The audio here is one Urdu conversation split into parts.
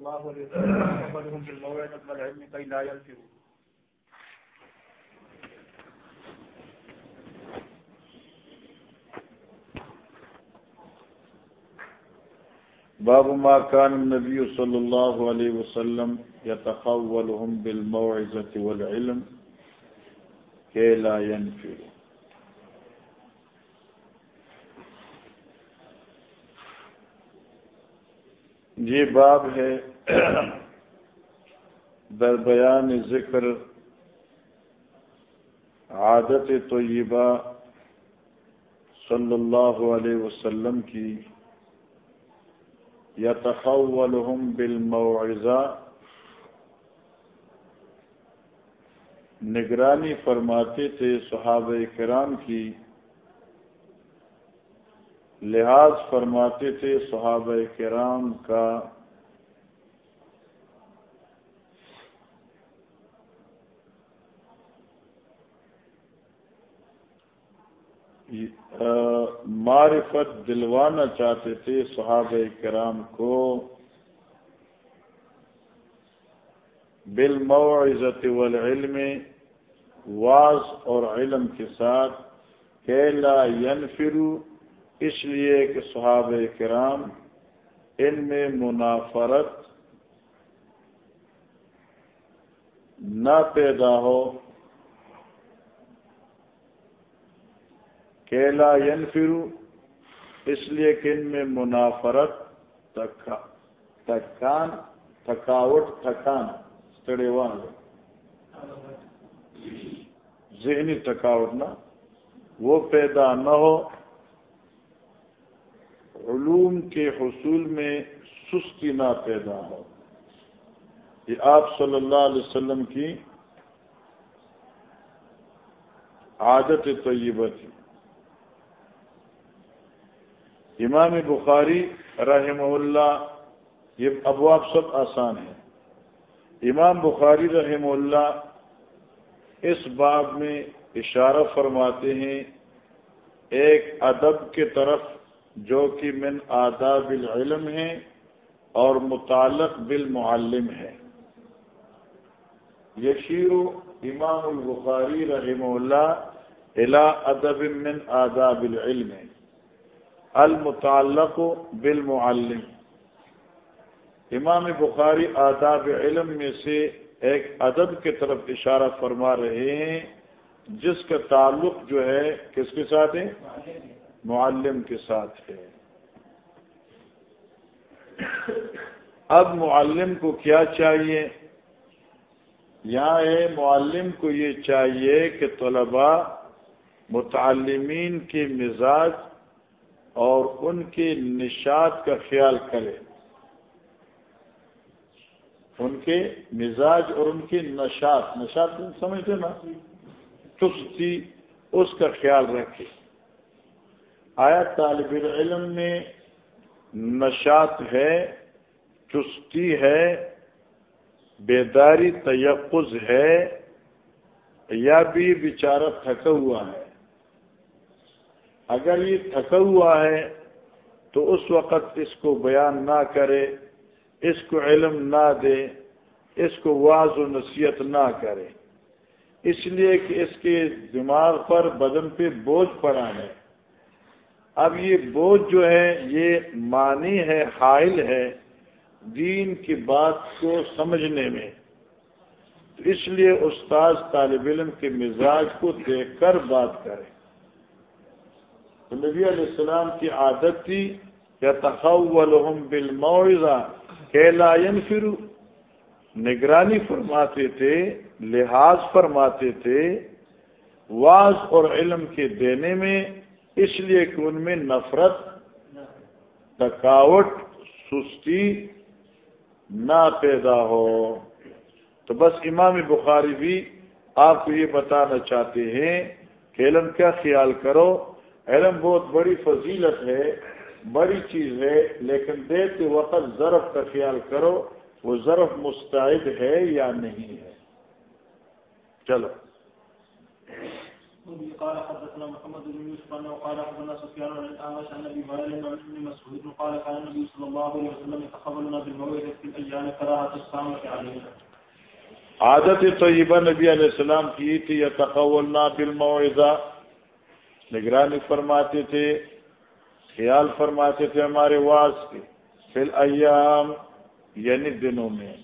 الله عليه وسلم قبلهم بالموعظة والعلم كي لا ينفروا باب ما كان النبي صلى الله عليه وسلم يتخولهم بالموعظة والعلم كي لا ينفروا یہ باب ہے در بیان ذکر عادت طیبہ صلی اللہ علیہ وسلم کی یا یتخولہم بالموعظہ، نگرانی فرماتے تھے صحابہ کرام کی لحاظ فرماتے تھے صحابہ کرام کا معرفت دلوانا چاہتے تھے صحابہ کرام کو بالموعظت والعلم، واز اور علم کے ساتھ کیلا ینفرو اس لیے کہ صحابہ کرام ان میں منافرت نہ پیدا ہو کیلا ینفرو، اس لیے کہ ان میں منافرت تکان تھکاوٹ، تھکان استڑیوان ذہنی تھکاوٹ نہ، وہ پیدا نہ ہو۔ علوم کے حصول میں سستی نہ پیدا ہو۔ یہ آپ صلی اللہ علیہ وسلم کی عادت طیبہ تھی۔ امام بخاری رحمہ اللہ، یہ ابواب سب آسان ہے امام بخاری رحمہ اللہ اس باب میں اشارہ فرماتے ہیں، ایک ادب کے طرف جو کہ من آداب العلم ہے اور متعلق بالمعلم ہے۔ یشیر امام البخاری رحمہ اللہ الا ادب من آداب العلم، المتعلق بالمعلم۔ امام بخاری آداب علم میں سے ایک ادب کی طرف اشارہ فرما رہے ہیں، جس کا تعلق جو ہے، کس کے ساتھ ہے؟ معلم کے ساتھ ہے۔ اب معلم کو کیا چاہیے؟ یہاں ہے، معلم کو یہ چاہیے کہ طلباء متعلمین کے مزاج اور ان کے نشات کا خیال کرے ان کے مزاج اور ان کی نشات نشات سمجھتے نا؟ چستی، اس کا خیال رکھے آیا طالب علم میں نشات ہے، چستی ہے، بیداری تیقز ہے یا بھی بیچارہ تھکا ہوا ہے؟ اگر یہ تھکا ہوا ہے تو اس وقت اس کو بیان نہ کرے، اس کو علم نہ دے، اس کو واض و نصیحت نہ کرے۔ اس لیے کہ اس کے دماغ پر بدن پہ بوجھ پڑا ہے۔ اب یہ بوجھ جو ہے، یہ معنی ہے، حائل ہے دین کی بات کو سمجھنے میں۔ اس لیے استاذ طالب علم کے مزاج کو دیکھ کر بات کرے تو نبی علیہ السلام کی عادت تھی یا تخولہم بالموعظہ کیلا ینفرو۔ نگرانی فرماتے تھے، لحاظ فرماتے تھے، واز اور علم کے دینے میں اس لیے کہ ان میں نفرت، تھکاوٹ، سستی نہ پیدا ہو۔ تو بس امام بخاری بھی آپ کو یہ بتانا چاہتے ہیں کہ علم کیا خیال کرو؟ علم بہت بڑی فضیلت ہے، بڑی چیز ہے، لیکن دیتے وقت ضرف کا خیال کرو، وہ ضرف مستعد ہے یا نہیں ہے۔ چلو۔ قال حدثنا محمد بن يوسف انه قال حدثنا سفيان عن الاعمش عن ابي هريره عن ابن مسعود قال كان النبي صلى الله عليه وسلم يتقبلنا بالموعظه في الايام كراهه الصامت علينا. عادت طیبہ نبی علیہ السلام کی تھی یا تقولنا بالموعظہ نگرانی فرماتے تھے، خیال فرماتے تھے ہمارے واس کے، فی ایام یعنی دنوں میں.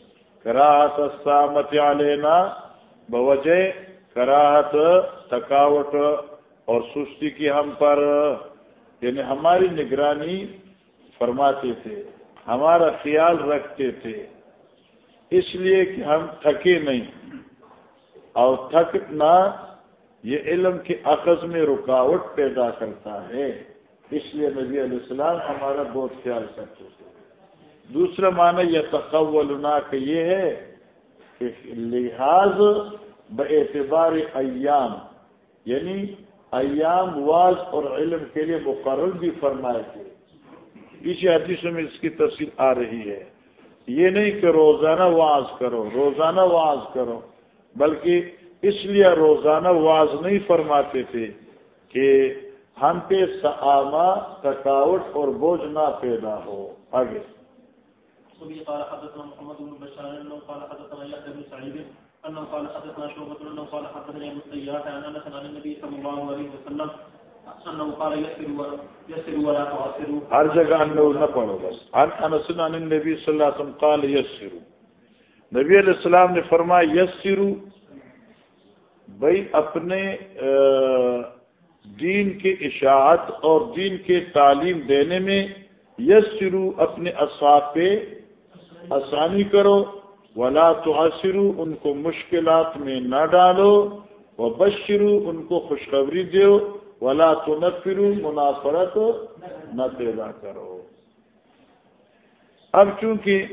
کراہت السامت علینا، بوجہ کراہت، تھکاوٹ اور سستی کی ہم پر یعنی ہماری نگرانی فرماتے تھے، ہمارا خیال رکھتے تھے۔ اس لیے کہ ہم تھکے نہیں۔ اور تھکنا یہ علم کے عقض میں رکاوٹ پیدا کرتا ہے۔ اس لیے نبی علیہ السلام ہمارا بہت خیال کرتے تھے۔ دوسرا معنی یہ تقولنا کہ یہ ہے کہ لحاظ بے اعتبار ایام یعنی ایام، واز اور علم کے لیے مقرر بھی فرمائے تھے پیچھے حدیثوں میں اس کی تفصیل آ رہی ہے۔ یہ نہیں کہ روزانہ واز کرو، روزانہ واز کرو، بلکہ اس لیے روزانہ واز نہیں فرماتے تھے کہ ہم پہ سآما تھکاوٹ اور بوجھ نہ پیدا ہو۔ آگے۔ قال انه قال حدثنا يحيى بن قال حدثنا شعبة انه قال حدثني ابو السياح عن انس عن النبي صلى الله عليه وسلم انه قال يسر ولا تعسر ہر جگہ انه نہ پڑھو بس عن انس عن النبي صلى الله عليه وسلم قال يسر نبی علیہ السلام نے فرمایا یسر بھائی اپنے دین کے اشاعت اور دین کے تعلیم دینے میں یس اپنے اصحاب پہ آسانی کرو ولا تو ان کو مشکلات میں نہ ڈالو وہ بشرو ان کو خوشخبری دو ولا تو نفرو منافرت نہ پیدا کرو۔ اب چونکہ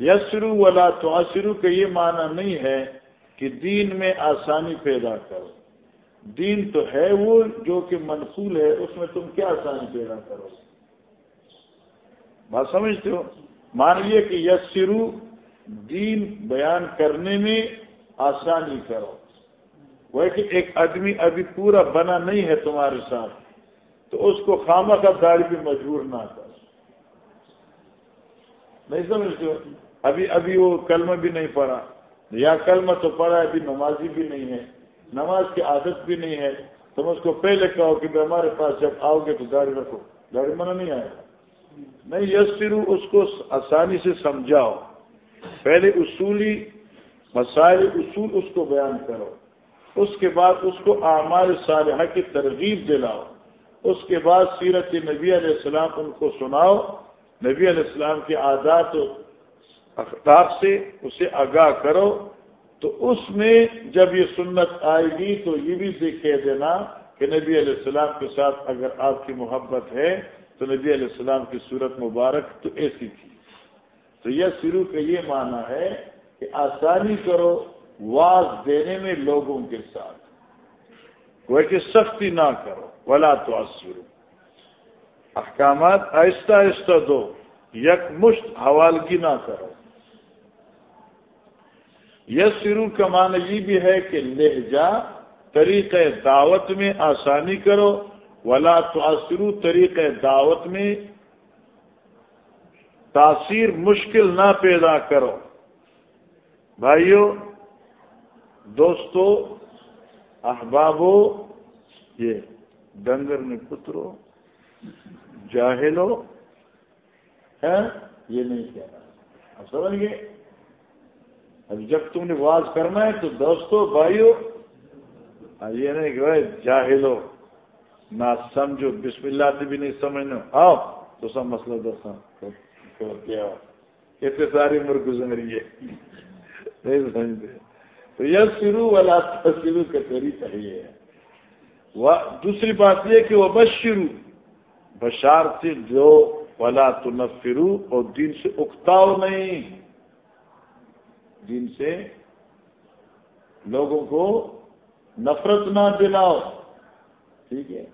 یسرو ولا تو کا یہ معنی نہیں ہے کہ دین میں آسانی پیدا کرو۔ دین تو ہے وہ جو کہ منقول ہے، اس میں تم کیا آسانی پیدا کرو؟ بات سمجھتے ہو؟ مان لیے کہ یسرو دین بیان کرنے میں آسانی کرو۔ وہ کہ ایک آدمی ابھی پورا بنا نہیں ہے تمہارے ساتھ، تو اس کو خامہ کا داڑھی بھی مجبور نہ کر۔ نہیں سمجھتے ابھی ابھی وہ کلمہ بھی نہیں پڑھا۔ یا کلمہ تو پڑھا، ابھی نمازی بھی نہیں ہے۔ نماز کی عادت بھی نہیں ہے۔ تم اس کو پہلے کہو کہ ہمارے پاس جب آؤ گے تو گاڑی رکھو۔ گاڑی منع نہیں آئے گا۔ نہیں یسرو اس کو آسانی سے سمجھاؤ۔ پہلے اصولی مسائل اصول اس کو بیان کرو، اس کے بعد اس کو اعمال صالحہ کی ترغیب دلاؤ، اس کے بعد سیرت نبی علیہ السلام ان کو سناؤ، نبی علیہ السلام کے عادات و اختاب سے اسے آگاہ کرو، تو اس میں جب یہ سنت آئے گی تو یہ بھی دیکھے دینا کہ نبی علیہ السلام کے ساتھ اگر آپ کی محبت ہے تو نبی علیہ السلام کی صورت مبارک تو ایسی تھی۔ تو یہ شروع کا یہ معنی ہے کہ آسانی کرو واز دینے میں لوگوں کے ساتھ۔ وہ کہ سختی نہ کرو۔ ولا تو شروع احکامات آہستہ آہستہ دو۔ یک مشت حوالگی نہ کرو۔ یہ شروع کا معنی یہ بھی ہے کہ لہجہ طریقہ دعوت میں آسانی کرو۔ ولا تو طریقے دعوت میں تاثیر مشکل نہ پیدا کرو۔ بھائیو، دوستو، احبابو، یہ ڈنگر میں پترو، جاہلو ہے یہ نہیں کہنا اب سمجھ گئے اب جب تم نے واز کرنا ہے تو دوستو، بھائیو یہ نہیں کہ جاہلو، نہ سمجھو، بسم اللہ سے بھی نہیں سمجھنا۔ آؤ، تو سب مسئلہ دسا کتنے ساری عمر گزری ہے۔ نہیں سمجھتے۔ تو یہ شروع والا شروع کا طریقہ یہ ہے۔ دوسری بات یہ کہ وہ بس شروع بشار سے جو ولا تو فرو اور دین سے اکتاؤ نہیں۔ دین سے لوگوں کو نفرت نہ دلاؤ۔ ٹھیک ہے۔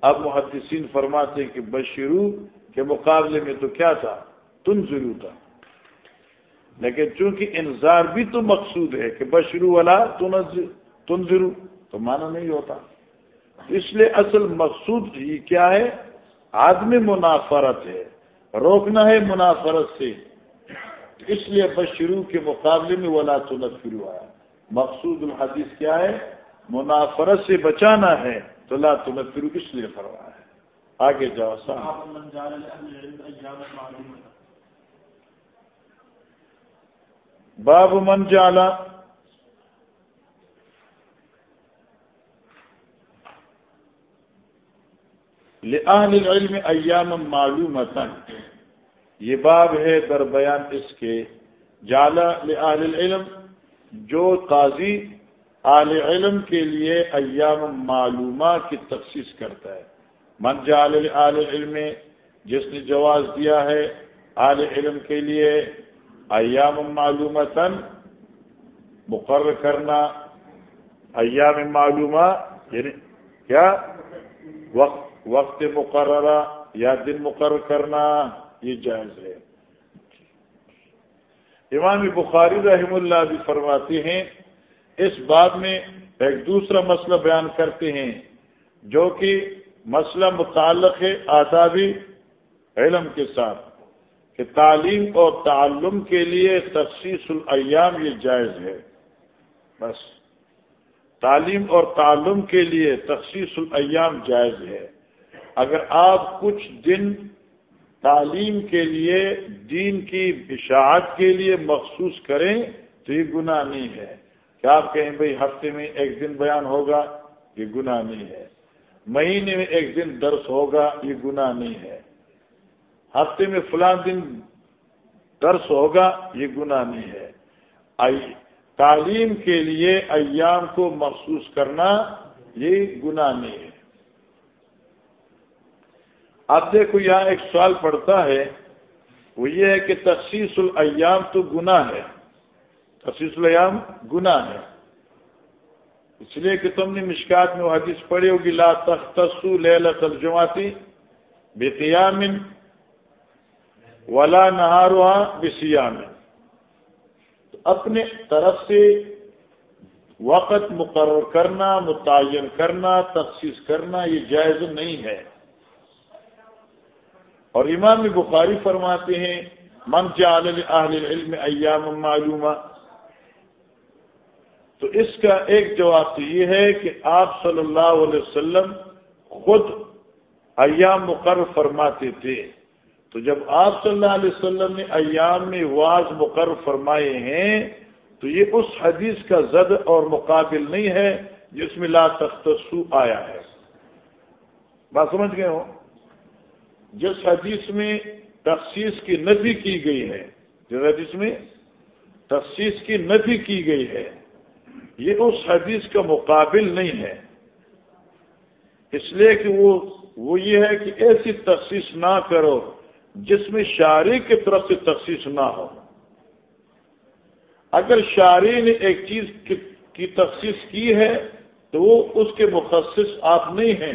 اب محدثین فرماتے کہ بشرو کے مقابلے میں تو کیا تھا؟ تن ضرور تھا لیکن چونکہ انذار بھی تو مقصود ہے کہ بشرو والا تن ضرور تو مانا نہیں ہوتا۔ اس لیے اصل مقصود ہی کیا ہے؟ آدمی منافرت ہے۔ روکنا ہے منافرت سے۔ اس لیے بشرو کے مقابلے میں ولا سنت شروع آیا مقصود الحدیث کیا ہے؟ منافرت سے بچانا ہے تو لا تنت فرو اس لیے فرما ہے۔ آگے جاؤ باب من جالا العلم ایام معلوم یہ باب ہے در بیان اس کے. جالا العلم، جو قاضی آل علم کے لیے ایام معلومہ کی تخصیص کرتا ہے. من جال آل علم جس نے جواز دیا ہے آل علم کے لیے ایام معلومتاً مقرر کرنا ایام معلومہ یعنی کیا؟ وقت وقت مقررہ یا دن مقرر کرنا، یہ جائز ہے۔ امام بخاری رحم اللہ بھی فرماتے ہیں، اس بات میں ایک دوسرا مسئلہ بیان کرتے ہیں، جو کہ مسئلہ متعلق ہے آدابی علم کے ساتھ۔ کہ تعلیم اور تعلم کے لیے تخصیص الایام یہ جائز ہے۔ بس، تعلیم اور تعلم کے لیے تخصیص الایام جائز ہے۔ اگر آپ کچھ دن تعلیم کے لیے، دین کی اشاعت کے لیے مخصوص کریں تو یہ گناہ نہیں ہے۔ کہ آپ کہیں بھائی ہفتے میں ایک دن بیان ہوگا؟ یہ گناہ نہیں ہے۔ مہینے میں ایک دن درس ہوگا؟ یہ گناہ نہیں ہے۔ ہفتے میں فلاں دن درس ہوگا، یہ گناہ نہیں ہے۔ تعلیم کے لیے ایام کو مخصوص کرنا یہ گناہ نہیں ہے۔ اب دیکھو، یہاں ایک سوال پڑتا ہے۔ وہ یہ ہے کہ تخصیص الایام تو گناہ ہے۔ تخصیص الایام گناہ ہے۔ اس لیے کہ تم نے مشکات میں وہ حدیث پڑھی ہوگی، لا تختصو لیلت الجماتی بے قیامن ولا نہاروا بسیام تو اپنے طرف سے وقت مقرر کرنا، متعین کرنا، تخصیص کرنا یہ جائز نہیں ہے۔ اور امام بخاری فرماتے ہیں، من جعل اہل العلم ایام معلومہ تو اس کا ایک جواب تو یہ ہے کہ آپ صلی اللہ علیہ وسلم خود ایام مقرر فرماتے تھے۔ تو جب آپ صلی اللہ علیہ وسلم نے ایام میں واض مقرر فرمائے ہیں، تو یہ اس حدیث کا زد اور مقابل نہیں ہے جس میں لا تختصو آیا ہے۔ بات سمجھ گئے ہو؟ جس حدیث میں تخصیص کی نفی کی گئی ہے، جس حدیث میں تخصیص کی نفی کی گئی ہے، یہ اس حدیث کا مقابل نہیں ہے۔ اس لیے کہ وہ وہ یہ ہے کہ ایسی تخصیص نہ کرو۔ جس میں شاعری کی طرف سے تخصیص نہ ہو۔ اگر شاعری نے ایک چیز کی تخصیص کی ہے، تو وہ اس کے مخصص آپ نہیں ہیں،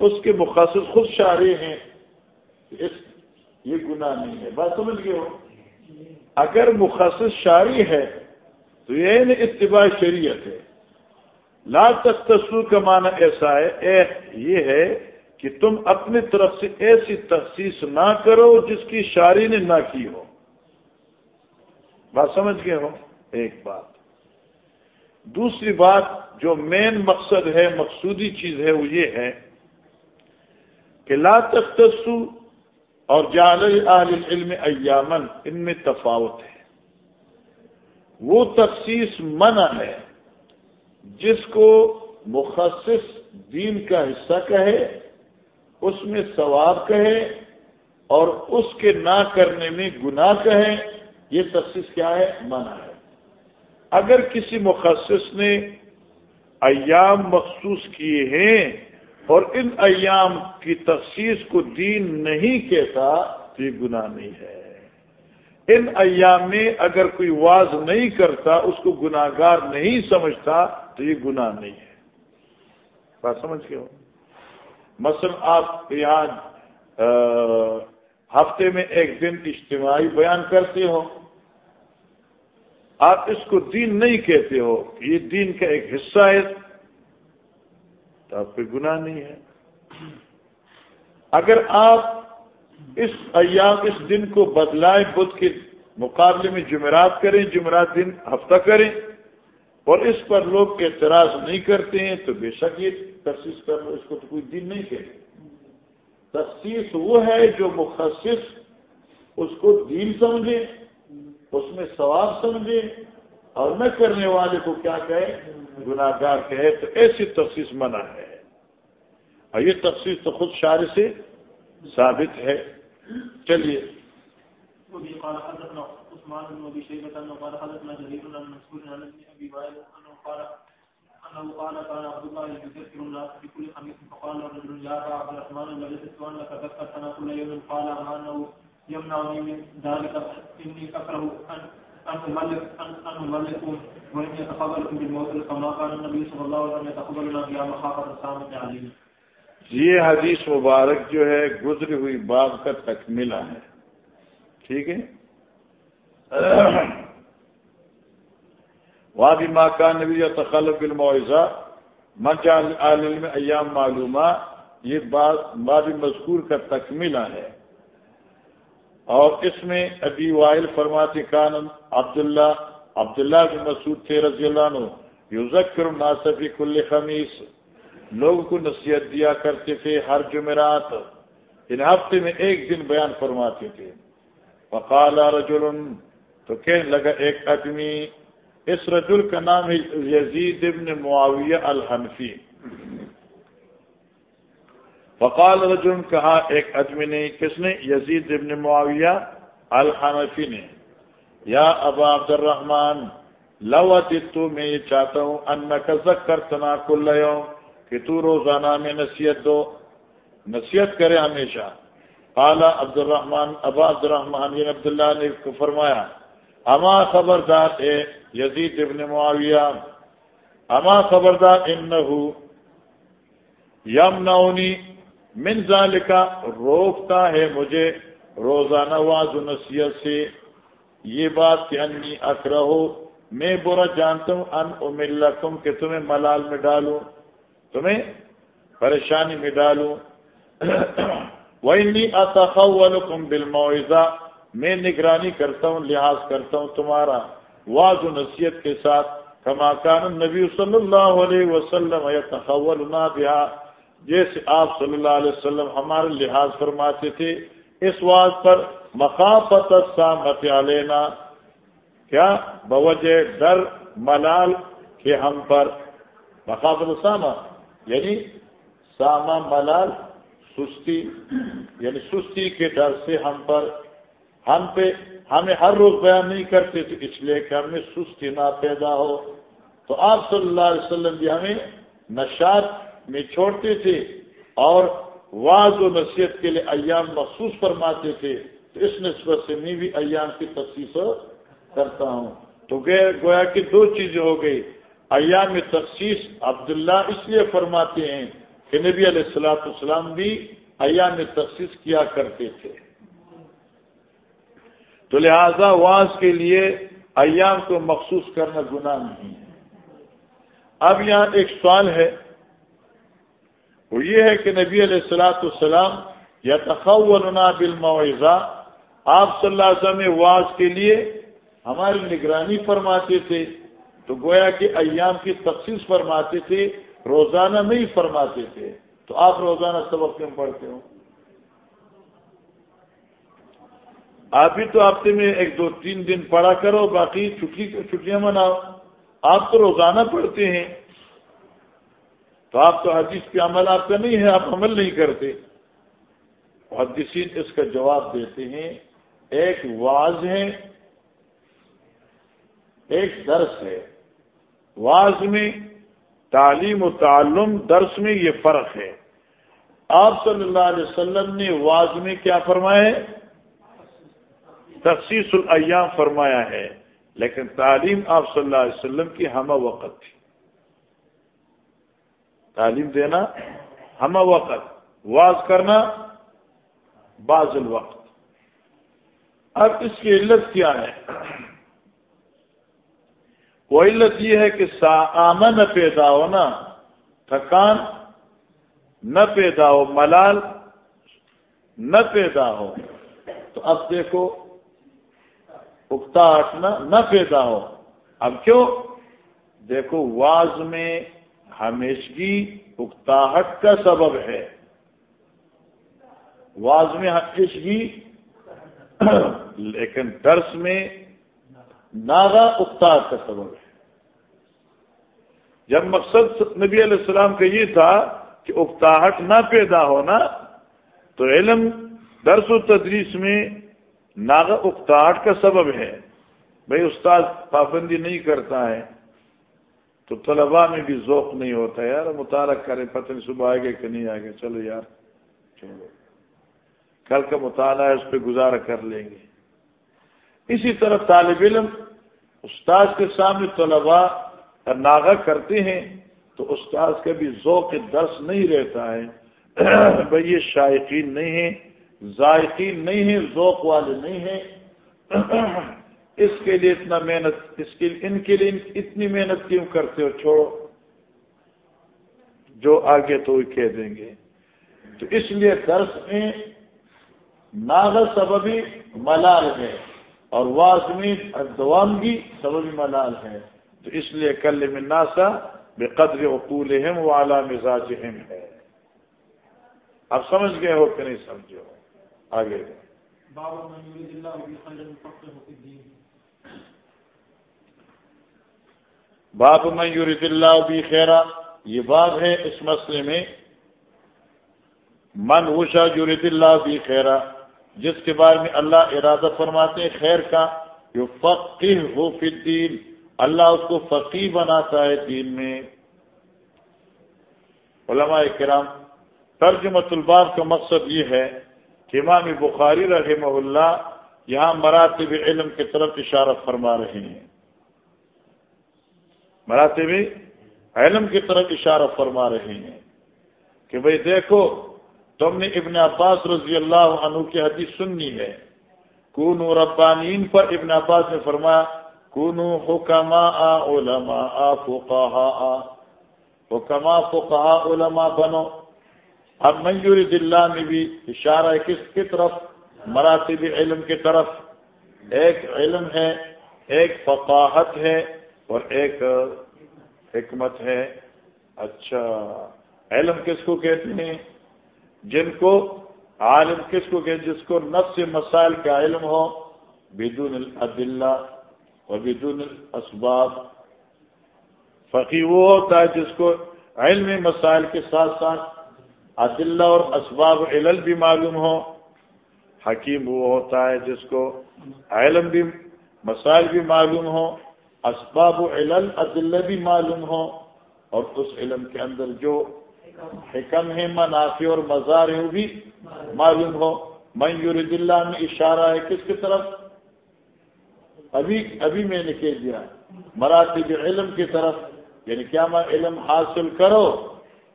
اس کے مخصص خود شاعری ہیں۔ اس، یہ گناہ نہیں ہے۔ بات سمجھ گئے ہو؟ اگر مخصص شاعری ہے، تو یہ اتباع شریعت ہے۔ لا تختصر کا معنی ایسا ہے، اے، یہ ہے کہ تم اپنی طرف سے ایسی تخصیص نہ کرو جس کی شاعری نے نہ کی ہو۔ بات سمجھ گئے ہو؟ ایک بات۔ دوسری بات جو مین مقصد ہے، مقصودی چیز ہے، وہ یہ ہے کہ لا تختصو اور جال علم ایامن ان میں تفاوت ہے۔ وہ تخصیص منع ہے جس کو مخصص دین کا حصہ کہے اس میں ثواب کہے اور اس کے نہ کرنے میں گناہ کہے یہ تخصیص کیا ہے؟ منع ہے۔ اگر کسی مخصص نے ایام مخصوص کیے ہیں اور ان ایام کی تخصیص کو دین نہیں کہتا، تو یہ گناہ نہیں ہے۔ ان ایام میں اگر کوئی واز نہیں کرتا، اس کو گناگار نہیں سمجھتا، تو یہ گناہ نہیں ہے۔ بات سمجھ کے ہو؟ مثلا آپ یہاں ہفتے میں ایک دن اجتماعی بیان کرتے ہو، آپ اس کو دین نہیں کہتے ہو، یہ دین کا ایک حصہ ہے، تو آپ کوئی گناہ نہیں ہے۔ اگر آپ اس ایام، اس دن کو بدلائے بدھ کے مقابلے میں جمعرات کریں، جمعرات دن ہفتہ کریں، اور اس پر لوگ اعتراض نہیں کرتے ہیں، تو بے شک یہ تخصیص کر لو اس کو تو کوئی دن نہیں کہ تخصیص وہ ہے جو مخصص اس کو دین سمجھے، اس میں ثواب سمجھے اور نہ کرنے والے کو کیا کہے؟ گناہ گار کہے۔ تو ایسی تخصیص منع ہے۔ اور یہ تخصیص تو خود شاعر سے ثابت ہے۔ چلیے۔ قال حدثنا عثمان بن ابي شيبه قال حدثنا جرير بن منصور عن ابي وائل قال انه قال كان عبد الله يذكر الناس في كل خميس فقال رجل، يا ابا عبد الرحمن الذي تسوان لك ذكرتنا كل يوم. قال، ما انه يمنعني من ذلك اني اكره ان ان املك ان ان املككم واني اتقبلكم بالموت كما قال النبي صلى الله عليه وسلم يتقبلنا بها مخافه السامه عليه یہ حدیث مبارک جو ہے، گزری ہوئی باب کا تکملہ ہے۔ ٹھیک ہے؟ وادی ماں کا نبی تخلق المعضہ منچا عالم ایام معلومہ، یہ باب مذکور کا تکملہ ہے۔ اور اس میں ابی وائل فرماتے کان عبداللہ عبداللہ بن مسعود تھے رضی اللہ عنہ یوزکر ناصفی کل خمیس۔ لوگوں کو نصیحت دیا کرتے تھے ہر جمعرات۔ ان ہفتے میں ایک دن بیان فرماتے تھے۔ فقال رجل تو کہنے لگا، ایک آدمی اس رجل کا نام ہے یزید ابن معاویہ الحنفی۔ فقال رجل کہا، ایک آدمی نے، کس نے؟ یزید ابن معاویہ الحنفی نے۔ یا ابا عبد الرحمن لو تو میں یہ چاہتا ہوں ان کا ذکر تنا کل کہ تو روزانہ میں نصیحت دو۔ نصیحت کرے ہمیشہ۔ اعلیٰ عبد الرحمان ابا عبد الرحمان بن یعنی عبداللہ نے فرمایا، اما خبردار ہے یزید ابن معاویہ، اما خبردار ان یم نونی من ذالکا روکتا ہے مجھے روزانہ واض و نصیحت سے یہ بات کہ انی اکرہو، میں برا جانتا ہوں، ان املکم کہ تمہیں ملال میں ڈالوں، تمہیں پریشانی میں ڈالوں۔ وَإِنِّي أَتَخَوَّلُكُمْ بِالْمَوْعِزَةِ میں نگرانی کرتا ہوں، لحاظ کرتا ہوں تمہارا۔ واض و نصیحت کے ساتھ کما کان نبی صلی اللہ علیہ وسلم يتخولنا بها جیسے آپ صلی اللہ علیہ وسلم ہمارے لحاظ فرماتے تھے، اس واض پر مخافت السامت علینا، کیا؟ بوجہ ڈر ملال کے ہم پر مخافت السامہ یعنی ساما ملال، سستی یعنی سستی کے ڈر سے ہم پر، ہم پہ ہمیں ہر روز بیان نہیں کرتے تو اس لیے کہ ہمیں سستی نہ پیدا ہو۔ تو آپ صلی اللہ علیہ وسلم بھی ہمیں نشات میں چھوڑتے تھے اور واض و نصیحت کے لیے ایام مخصوص فرماتے تھے۔ تو اس نسبت سے میں بھی ایام کی تخصیص کرتا ہوں۔ تو گویا کہ دو چیزیں ہو گئی۔ ایام تخصیص عبداللہ اس لیے فرماتے ہیں کہ نبی علیہ السلاۃ السلام بھی ایام تخصیص کیا کرتے تھے۔ تو لہذا واز کے لیے ایام کو مخصوص کرنا گناہ نہیں ہے۔ اب یہاں ایک سوال ہے۔ وہ یہ ہے کہ نبی علیہ السلاۃ السلام یا تخولنا بالمعضہ آپ صلی اللہ علیہ وسلم واز کے لیے ہماری نگرانی فرماتے تھے۔ تو گویا کہ ایام کی تخصیص فرماتے تھے، روزانہ نہیں فرماتے تھے۔ تو آپ روزانہ سبق کیوں پڑھتے ہو؟ آپ بھی تو ہفتے میں ایک دو تین دن پڑھا کرو، باقی چھٹی، چھٹیاں مناؤ۔ آپ تو روزانہ پڑھتے ہیں۔ تو آپ تو حدیث پہ عمل آپ کا نہیں ہے، آپ عمل نہیں کرتے۔ حدیثین اس کا جواب دیتے ہیں۔ ایک واض ہے، ایک درس ہے۔ واض میں تعلیم و تعلم درس میں یہ فرق ہے۔ آپ صلی اللہ علیہ وسلم نے واض میں کیا فرمایا تخصیص الایام فرمایا ہے، لیکن تعلیم آپ صلی اللہ علیہ وسلم کی ہمہ وقت تھی۔ تعلیم دینا ہمہ وقت، واز کرنا بعض الوقت۔ اب اس کی علت کیا ہے؟ وہ علت یہ ہے کہ آمن پیدا ہونا تھکان نہ پیدا ہو، ملال نہ پیدا ہو۔ تو اب دیکھو اکتا ہٹنا نہ پیدا ہو۔ اب کیوں؟ دیکھو، واز میں ہمیشگی اکتاہٹ کا سبب ہے۔ واز میں ہمیشگی لیکن درس میں ناغا اکتاہٹ کا سبب ہے۔ جب مقصد نبی علیہ السلام کا یہ تھا کہ اکتاہٹ نہ پیدا ہونا، تو علم درس و تدریس میں ناغا اکتاہٹ کا سبب ہے۔ بھائی استاد پابندی نہیں کرتا ہے۔ تو طلباء میں بھی ذوق نہیں ہوتا یار، مطالعہ کرے پتہ نہیں صبح آئے گا کہ نہیں آئے گا۔ چلو یار، چلو۔ کل کا مطالعہ ہے، اس پہ گزارا کر لیں گے۔ اسی طرح طالب علم استاد کے سامنے طلباء ناغا کرتے ہیں تو استاد کا بھی ذوق درس نہیں رہتا ہے۔ بھائی یہ شائقین نہیں ہیں۔ ذائقین نہیں ہیں، ذوق والے نہیں ہیں۔ اس کے لیے اتنا محنت، اس کے ان کے لیے اتنی محنت کیوں کرتے ہو؟ چھوڑو۔ جو آگے تو کہہ دیں گے۔ تو اس لیے درس میں ناغ سببی ملال ہے اور واسمی دوامگی سببی ملال ہے۔ تو اس لیے کل میں ناسا بے قدر اقول و اعلیٰ مزاج ہے۔ اب سمجھ گئے ہو کہ نہیں سمجھے ہو؟ آگے۔ باب میں یورد اللہ بھی خیرا یہ بات ہے اس مسئلے میں۔ من وشا یورد اللہ بھی خیرا جس کے بارے میں اللہ ارادہ فرماتے ہیں خیر کا جو فقی ہو الدین اللہ اس کو فقی بناتا ہے دین میں۔ علماء کرام ترجمت الباب کا مقصد یہ ہے کہ امام بخاری رحمہ اللہ یہاں مراتب علم کی طرف اشارہ فرما رہے ہیں۔ مراتب علم کی طرف اشارہ فرما رہے ہیں کہ بھئی دیکھو، تم نے ابن عباس رضی اللہ عنہ کی حدیث سننی ہے۔ کون ربانین پر ابن عباس نے فرمایا کون حکما علماء فقہا حکما فقہا علماء بنو۔ اب میور دلہ میں بھی اشارہ ہے کس کی طرف؟ مراتب علم کی طرف۔ ایک علم ہے، ایک فقاہت ہے اور ایک حکمت ہے۔ اچھا علم کس کو کہتے ہیں؟ جن کو عالم کس کو کہتے جس کو نفس مسائل کا علم ہو۔ بدون العدلہ اور بدون الاسباب۔ فقی وہ ہوتا ہے جس کو علم مسائل کے ساتھ ساتھ عدلہ اور اسباب علل بھی معلوم ہو، حکیم وہ ہوتا ہے جس کو علم بھی، مسائل بھی معلوم ہو، اسباب علل عدل بھی معلوم ہو، اور اس علم کے اندر جو حکم ہے منافع اور مزار ہے وہ بھی معلوم ہو۔ یورد اللہ میں اشارہ ہے کس کی طرف؟ ابھی ابھی میں نے کہہ دیا، مراتب علم کی طرف یعنی کیا میں علم حاصل کرو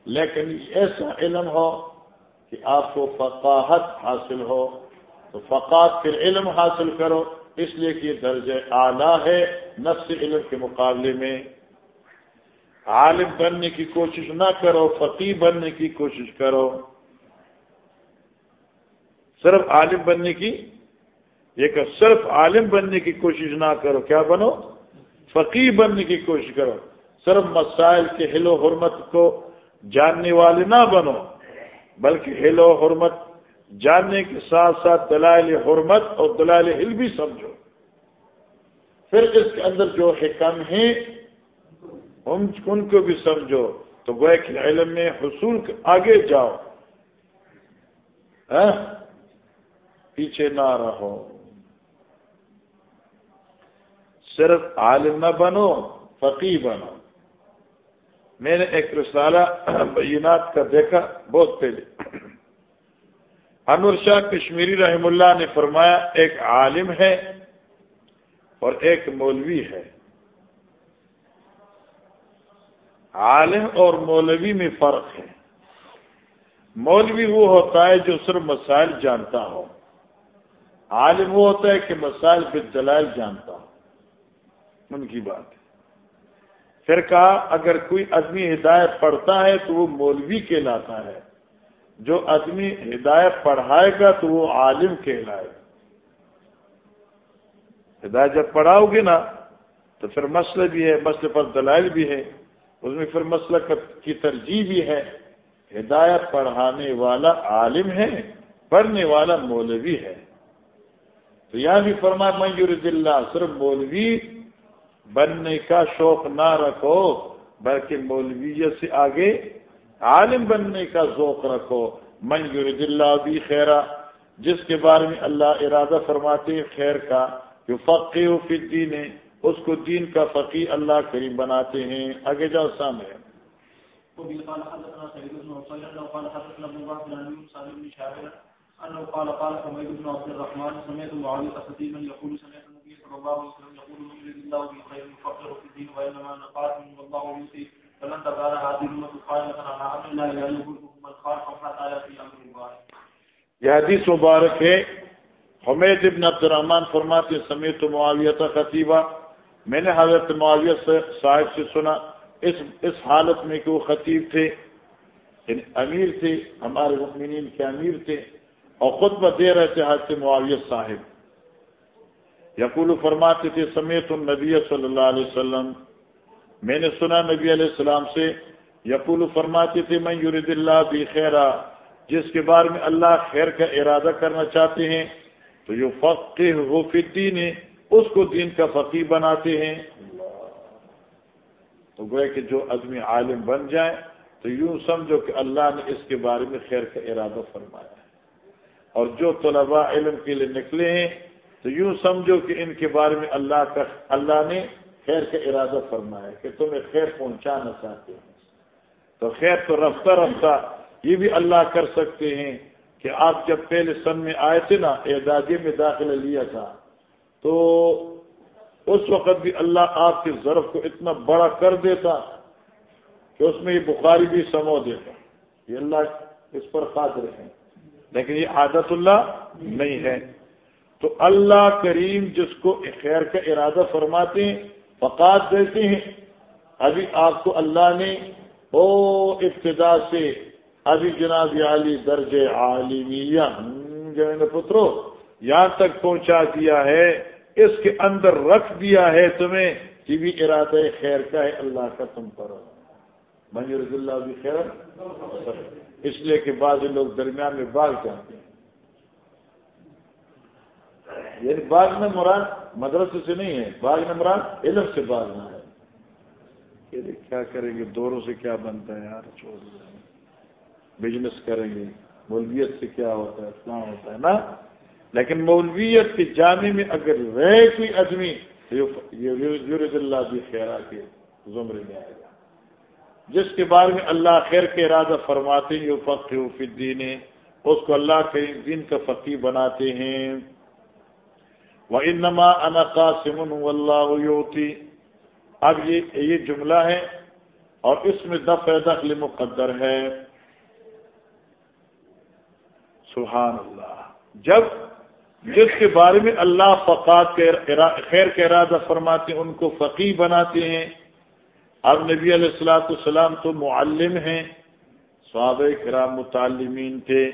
لیکن ایسا علم ہو کہ آپ کو فقاہت حاصل ہو، تو فقات پھر علم حاصل کرو۔ اس لیے کہ یہ درجہ اعلیٰ ہے نفس علم کے مقابلے میں۔ عالم بننے کی کوشش نہ کرو فقی بننے کی کوشش کرو۔ صرف عالم بننے کی، یہ کہ صرف عالم بننے کی کوشش نہ کرو، کیا بنو؟ فقی بننے کی کوشش کرو۔ صرف مسائل کے ہل و حرمت کو جاننے والے نہ بنو، بلکہ ہل و حرمت، جاننے کے ساتھ ساتھ دلائل حرمت اور دلائل ہل بھی سمجھو۔ پھر اس کے اندر جو حکم ہیں ان کو بھی سمجھو۔ تو وہ ایک علم میں حصول آگے جاؤ۔ ہاں؟ پیچھے نہ رہو۔ صرف عالم نہ بنو فقی بنو۔ میں نے ایک رسالہ بینات کا دیکھا، بہت پہلے۔ انور شاہ کشمیری رحم اللہ نے فرمایا، ایک عالم ہے اور ایک مولوی ہے۔ عالم اور مولوی میں فرق ہے۔ مولوی وہ ہوتا ہے جو صرف مسائل جانتا ہو۔ عالم وہ ہوتا ہے کہ مسائل پہ دلائل جانتا ہو۔ ان کی بات ہے۔ پھر کہا، اگر کوئی آدمی ہدایت پڑھتا ہے تو وہ مولوی کہلاتا ہے۔ جو آدمی ہدایت پڑھائے گا تو وہ عالم کہلائے گا۔ ہدایت جب پڑھاؤ گے نا، تو پھر مسئلہ بھی ہے مسئلے پر دلائل بھی ہے۔ اس میں پھر مسئلہ کی ترجیح بھی ہے۔ ہدایت پڑھانے والا عالم ہے، پڑھنے والا مولوی ہے۔ تو یہاں بھی فرما منجور اللہ صرف مولوی بننے کا شوق نہ رکھو، بلکہ مولویت سے آگے عالم بننے کا ذوق رکھو۔ منجور اللہ بھی خیرہ جس کے بارے میں اللہ ارادہ فرماتے ہیں، خیر کا جو فقی و فی ہے اس کو دین کا فقی اللہ کریم بناتے ہیں۔ آگے جاؤ، سامنے۔ أنه قال قال قال حميد بن عبد الرحمن سمعت معاوية خطيبا يقول سمعت النبي صلى الله عليه وسلم يقول من يريد الله به خير يفقهه في الدين وإنما نقاتل والله يؤتي فلن تزال هذه الأمة قائمة على أمر الله لا يضرهم من خالف حتى يأتي أمر الله یہ حدیث مبارک ہے۔ حمید ابن عبد الرحمن فرماتے سمیت معاویت خطیبہ۔ میں نے حضرت معاویت صاحب سے سنا، اس اس حالت میں کہ وہ خطیب تھے۔ یعنی امیر تھے، ہمارے مؤمنین کے امیر تھے۔ اور خطبہ دے رہے تھے حضرت معاویت صاحب۔ یقول فرماتے تھے، سمیت النبی صلی اللہ علیہ وسلم۔ میں نے سنا نبی علیہ السلام سے، یقول فرماتے تھے میں یورد اللہ بھی خیرہ جس کے بارے میں اللہ خیر کا ارادہ کرنا چاہتے ہیں، تو جو فقی ہو دین ہے اس کو دین کا فقی بناتے ہیں۔ تو گوئے کہ جو آدمی عالم بن جائے، تو یوں سمجھو کہ اللہ نے اس کے بارے میں خیر کا ارادہ فرمایا ہے۔ اور جو طلباء علم کے لیے نکلے ہیں تو یوں سمجھو کہ ان کے بارے میں اللہ کا اللہ نے خیر کا ارادہ فرمایا ہے کہ تمہیں خیر پہنچانا چاہتے ہیں۔ تو خیر تو رفتہ رفتہ یہ بھی اللہ کر سکتے ہیں کہ آپ جب پہلے سن میں آئے تھے نا اعدادی میں داخلہ لیا تھا، تو اس وقت بھی اللہ آپ کے ضرف کو اتنا بڑا کر دیتا کہ اس میں یہ بخاری بھی سمو دیتا۔ یہ اللہ اس پر قادر ہے لیکن یہ عادت اللہ نہیں ہے۔ تو اللہ کریم جس کو خیر کا ارادہ فرماتے ہیں فقات دیتے ہیں۔ ابھی آپ کو اللہ نے او ابتدا سے، ابھی جناب علی درج عالمیہ پترو، یہاں تک پہنچا دیا ہے، اس کے اندر رکھ دیا ہے تمہیں کہ بھی ارادہ خیر کا ہے، اللہ کا تم کرو۔ منظور اللہ بھی خیر اس لیے کہ بعض لوگ درمیان میں باغ جاتے ہیں۔ یعنی باغ میں مراد مدرسے سے نہیں ہے، باغ میں مراد علم سے باغ نہ ہے۔ کیا کریں گے، دوروں سے کیا بنتا ہے یار؟ چھوڑ بزنس کریں گے۔ مولویت سے کیا ہوتا ہے؟ اسلام ہوتا ہے نا؟ لیکن مولویت کے جانے میں اگر رہے کوئی آدمی اللہ بھی خیرا کے زمرے میں آئے گا۔ جس کے بارے میں اللہ خیر کے ارادہ فرماتے ہیں فقی فی الدین، اس کو اللہ کے دین کا فقی بناتے ہیں۔ وہ انما انا قاسم اللہ اب یہ یہ جملہ ہے اور اس میں دفع دخل مقدر ہے۔ سبحان اللہ۔ جب جس کے بارے میں اللہ فقات کے خیر کے ارادہ فرماتے ہیں، ان کو فقی بناتے ہیں، اب نبی علیہ السلاۃ السلام تو معلم ہیں، صحابہ کرام متعلمین تھے۔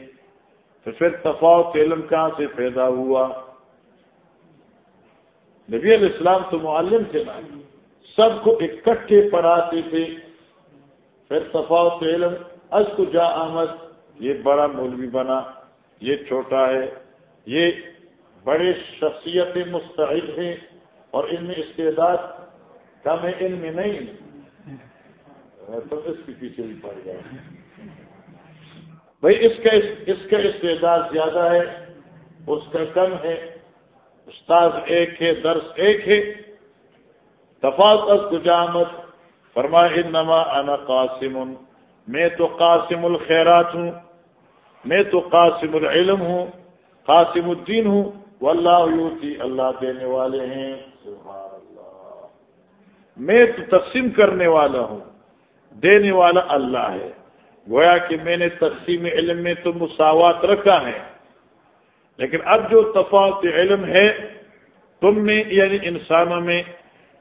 تو پھر تفاوت علم کہاں سے پیدا ہوا؟ نبی علیہ السلام تو معلم تھے نا سب کو اکٹھے پڑھاتے تھے۔ پھر تفاوت علم از کو جا احمد، یہ بڑا مولوی بنا، یہ چھوٹا ہے۔ یہ بڑے شخصیت مستعد ہیں اور ان میں استعداد کم ہے، ان میں نہیں۔ تو اس کے پیچھے بھی پڑ جائے بھائی، اس کا اس کا استعداد زیادہ ہے، اس کا کم ہے۔ استاد ایک ہے، درس ایک ہے۔ تفاق از گجامت فرما انما انا قاسم میں تو قاسم الخیرات ہوں، میں تو قاسم العلم ہوں، قاسم الدین ہوں۔ واللہ یوتی اللہ دینے والے ہیں۔ میں تو تقسیم کرنے والا ہوں، دینے والا اللہ ہے۔ گویا کہ میں نے تقسیم علم میں تو مساوات رکھا ہے۔ لیکن اب جو تفاوت علم ہے، تم میں یعنی انسانوں میں،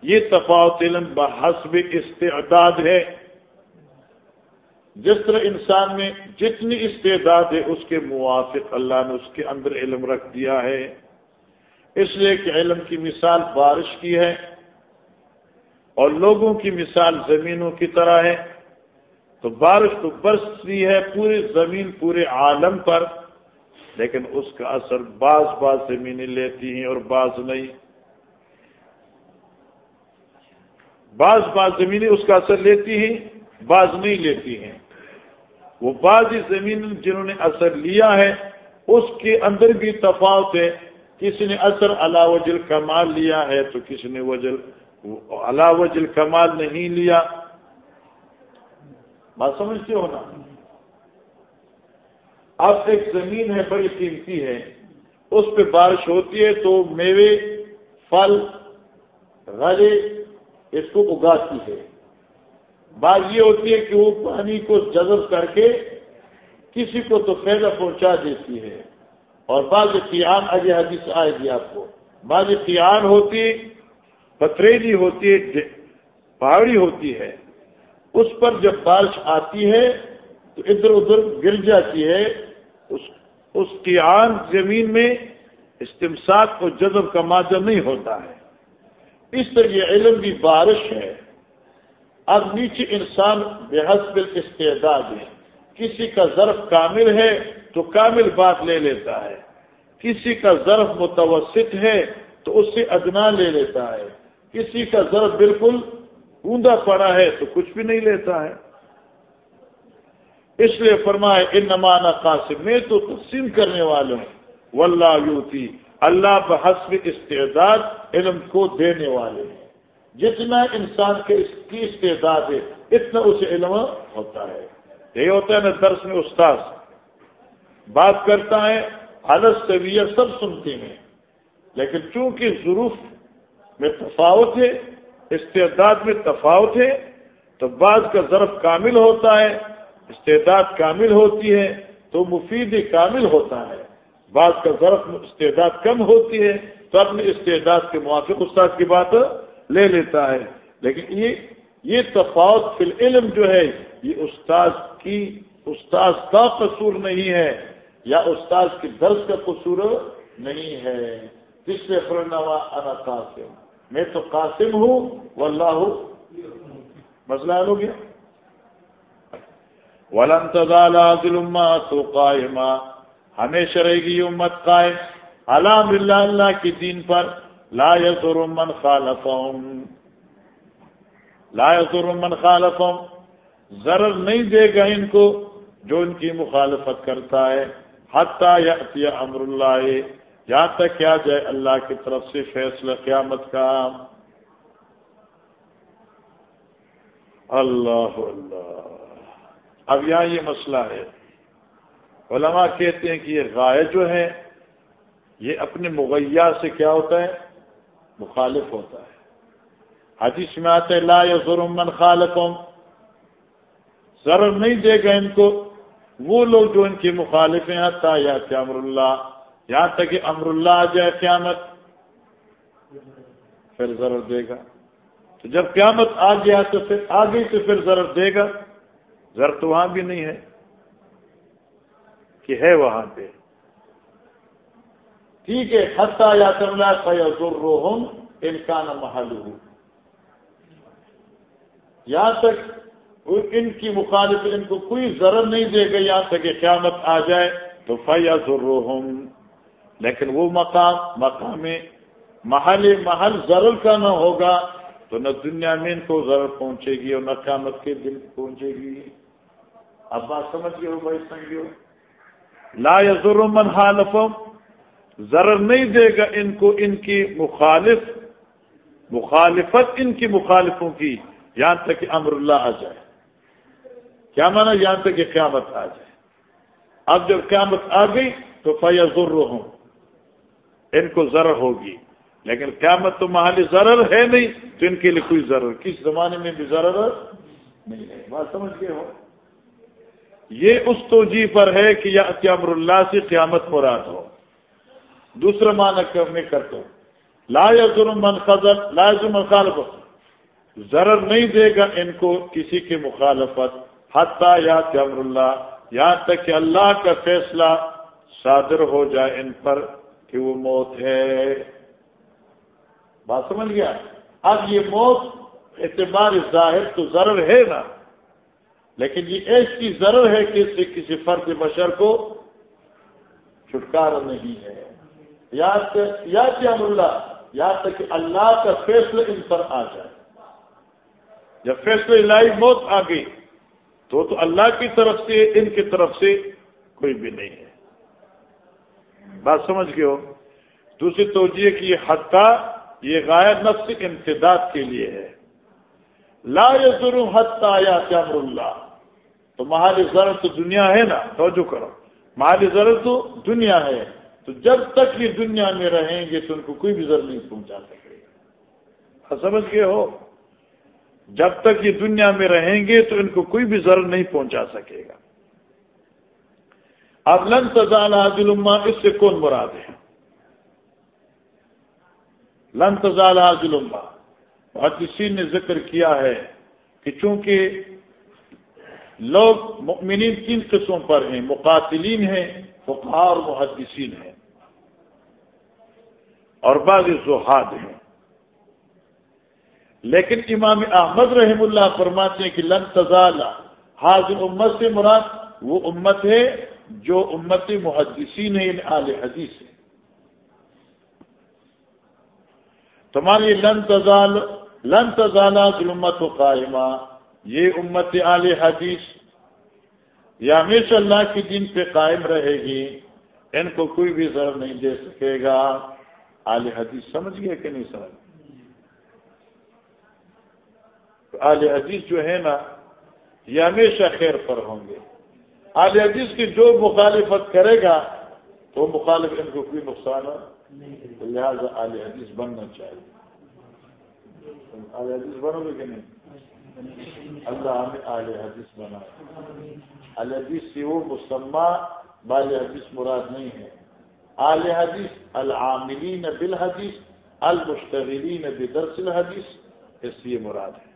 یہ تفاوت علم بحسب استعداد ہے۔ جس طرح انسان میں جتنی استعداد ہے، اس کے موافق اللہ نے اس کے اندر علم رکھ دیا ہے۔ اس لیے کہ علم کی مثال بارش کی ہے اور لوگوں کی مثال زمینوں کی طرح ہے۔ تو بارش تو برستی ہے پوری زمین، پورے عالم پر۔ لیکن اس کا اثر بعض بعض زمینیں لیتی ہیں اور بعض نہیں۔ بعض بعض زمینیں اس کا اثر لیتی ہیں، بعض نہیں لیتی ہیں۔ وہ بعض زمین جنہوں نے اثر لیا ہے، اس کے اندر بھی تفاوت ہے۔ کسی نے اثر اللہ وجل کمال لیا ہے تو کسی نے وجل اللہ وجل کمال نہیں لیا۔ بات سمجھتے ہو نا؟ اب ایک زمین ہے، بڑی قیمتی ہے۔ اس پہ بارش ہوتی ہے تو میوے، پھل، غلے اس کو اگاتی ہے۔ بات یہ ہوتی ہے کہ وہ پانی کو جذب کر کے کسی کو تو فائدہ پہنچا دیتی ہے۔ اور بعض فیان اجے حدیث آئے گی آپ کو۔ بعض فیان ہوتی، پتریلی ہوتی ہے پہاڑی ہوتی ہے۔ اس پر جب بارش آتی ہے تو ادھر ادھر گر جاتی ہے۔ اس اس کی آن زمین میں استمساک کو جذب کا مادہ نہیں ہوتا ہے۔ اس طرح یہ علم بھی بارش ہے۔ اب نیچے انسان بے حسب استعداد ہے۔ کسی کا ظرف کامل ہے تو کامل بات لے لیتا ہے۔ کسی کا ظرف متوسط ہے تو اس سے ادنا لے لیتا ہے۔ کسی کا ظرف بالکل اوندا پڑا ہے تو کچھ بھی نہیں لیتا ہے۔ اس لیے فرمائے ان نمانا قاسم، میں تو تقسیم کرنے والوں واللہ یوتی، اللہ بحسب استعداد علم کو دینے والے ہیں۔ جتنا انسان کے اس کی استعداد ہے، اتنا اسے علم ہوتا ہے۔ یہ ہوتا ہے نا درس میں استاذ۔ بات کرتا ہے حالت طبیع سب سنتے ہیں۔ لیکن چونکہ ضرور میں تفاوت ہے، استعداد میں تفاوت ہے، تو بعض کا ظرف کامل ہوتا ہے۔ استعداد کامل ہوتی ہے تو مفید کامل ہوتا ہے۔ بعض کا ظرف استعداد کم ہوتی ہے تو اپنے استعداد کے موافق استاد کی بات لے لیتا ہے۔ لیکن یہ یہ تفاوت فی العلم جو ہے، یہ استاد کی، استاد کا قصور نہیں ہے یا استاد کی درس کا قصور نہیں ہے۔ جس سے فرنوا انا قاسم۔ میں تو قاسم ہوں، واللہ۔ مسئلہ ہو گیا۔ ولن تزال تو قائمہ ہمیشہ رہے گی امت قائم. الحمد للہ اللہ کی دین پر لا يضر من خالفهم لا يضر من خالفهم ضرر نہیں دے گا ان کو جو ان کی مخالفت کرتا ہے. حتیٰ یا امر اللہ، یہاں تک کیا جائے اللہ کی طرف سے فیصلہ قیامت کا. اللہ اللہ۔ اب یہاں یہ مسئلہ ہے۔ علماء کہتے ہیں کہ یہ غائے جو ہے یہ اپنے مغیہ سے کیا ہوتا ہے؟ مخالف ہوتا ہے۔ حدیث میں آتے لا یا ضرور من خالقوں ضرور نہیں دے گا ان کو۔ وہ لوگ جو ان کی مخالف ہیں آتا یا کہ امر اللہ۔ یہاں تک کہ امر اللہ آ جائے قیامت۔ پھر ضرور دے گا۔ تو جب قیامت آ گیا تو پھر آ گئی تو پھر ضرور دے گا۔ ضرور تو وہاں بھی نہیں ہے کہ ہے وہاں پہ۔ ٹھیک ہے حتہ یا کرنا فیضر روحم ان کا نہ محل ہو یہاں تک ان کی مخالف ان کو کوئی ضرر نہیں دے گا، یہاں تک کہ قیامت آ جائے تو فیض الروحم لیکن وہ مقام مقام محل محل ضرر کا نہ ہوگا تو نہ دنیا میں ان کو ضرر پہنچے گی اور نہ قیامت کے دن پہنچے گی۔ اب بات سمجھ گئے ہو بھائی سمجھو لا یزر من حالفم ضرر نہیں دے گا ان کو ان کی مخالف، مخالفت ان کی مخالفوں کی، یہاں تک کہ امر اللہ آ جائے۔ کیا مانا؟ یہاں تک کہ قیامت آ جائے۔ اب جب قیامت آ گئی تو فیض ہوں ان کو ضرر ہوگی۔ لیکن قیامت تو محل ضرر ہے نہیں، تو ان کے لیے کوئی ضرر، کس زمانے میں بھی ضرر نہیں ہے۔ بات سمجھ گئے ہو؟ یہ اس توجہ پر ہے کہ یا امر اللہ سے قیامت مراد ہو۔ دوسرا معنی میں کرتا ہوں لا ظلم من خزر لا ظلم خالف۔ ضرر نہیں دے گا ان کو کسی کی مخالفت، حتیٰ یا امر اللہ، یہاں تک کہ اللہ کا فیصلہ صادر ہو جائے ان پر کہ وہ موت ہے۔ بات سمجھ گیا؟ اب یہ موت اعتبار ظاہر تو ضرور ہے نا۔ لیکن یہ ایسی ضرور ہے کہ اس سے کسی فرد بشر کو چھٹکارا نہیں ہے۔ یا کیا اللہ یا تک کہ اللہ کا فیصلہ ان پر آ جائے۔ جب فیصلہ لائی موت آ گئی، تو تو اللہ کی طرف سے، ان کی طرف سے کوئی بھی نہیں ہے۔ بات سمجھ گئے ہو؟ دوسری توجہ کی یہ حتہ یہ غائب نفس امتداد کے لیے ہے۔ لا ضرور حتہ یا امر اللہ۔ تو مہالی ضرورت تو دنیا ہے نا، توجہ کرو۔ مہالی ضرورت تو دنیا ہے۔ تو جب تک یہ دنیا میں رہیں گے تو ان کو کوئی بھی ضرور نہیں پہنچا سکے گا۔ سمجھ گئے ہو؟ جب تک یہ دنیا میں رہیں گے تو ان کو کوئی بھی ضرور نہیں پہنچا سکے گا۔ اب لن تزال حاضل اس سے کون مراد ہے؟ لن تزال حاضل اور نے ذکر کیا ہے کہ چونکہ لوگ مؤمنین تین قسموں پر ہیں؟ مقاتلین ہیں فقار محدثین ہیں۔ اور بعض زحاد ہیں۔ لیکن امام احمد رحم اللہ فرماتے ہیں کہ لن تزال، حاضر امت سے مراد وہ امت ہے جو امت محدثین ہے یعنی آل حدیث ہے تمہاری لن تزال، لن تزالہ ظلمت و قائمہ یہ امت آل حدیث یعنی یہ ہمیشہ اللہ کے دن پہ قائم رہے گی، ان کو کوئی بھی ضرور نہیں دے سکے گا۔ آل حدیث سمجھ گئے کہ نہیں سمجھ آل حدیث جو ہے نا، یہ ہمیشہ خیر پر ہوں گے۔ آل حدیث کی جو مخالفت کرے گا، تو مخالف ان کو کوئی نقصان ہو لہٰذا آل حدیث بننا چاہیے۔ آل حدیث بنو گے کہ نہیں؟ اللہ ہمیں آل حدیث بنا۔ آل حدیث سے وہ مسمہ، بال حدیث مراد نہیں ہے۔ آل حدیث العاملین بالحدیث، المشتغلین بدرس الحدیث، اس لیے مراد ہے۔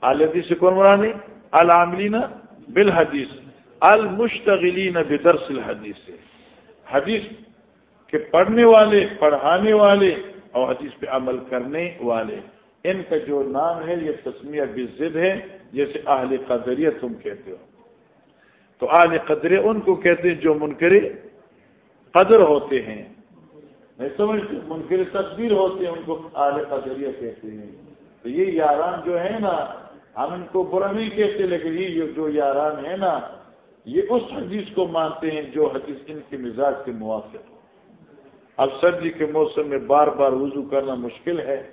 آل حدیث سے کون مراد نہیں؟ العاملین بالحدیث، المشتغلین بدرس الحدیث سے۔ حدیث کے پڑھنے والے، پڑھانے والے اور حدیث پہ عمل کرنے والے۔ ان کا جو نام ہے، یہ تسمیہ بزد ہے، جیسے اہل قدریہ تم کہتے ہو۔ تو اہل قدر ان کو کہتے ہیں جو منکر قدر ہوتے ہیں۔ نہیں سمجھتے منکر تصویر ہوتے ہیں، ان کو اہل قدریہ کہتے ہیں۔ تو یہ یاران جو ہے نا، ہم ان کو برا نہیں کہتے، لیکن یہ جو یاران ہے نا، یہ اس حدیث کو مانتے ہیں جو حدیث ان کے مزاج کے موافق ہو اب سردی کے موسم میں بار بار وضو کرنا مشکل ہے۔